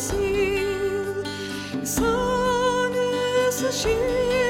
sing. Sun is a shield.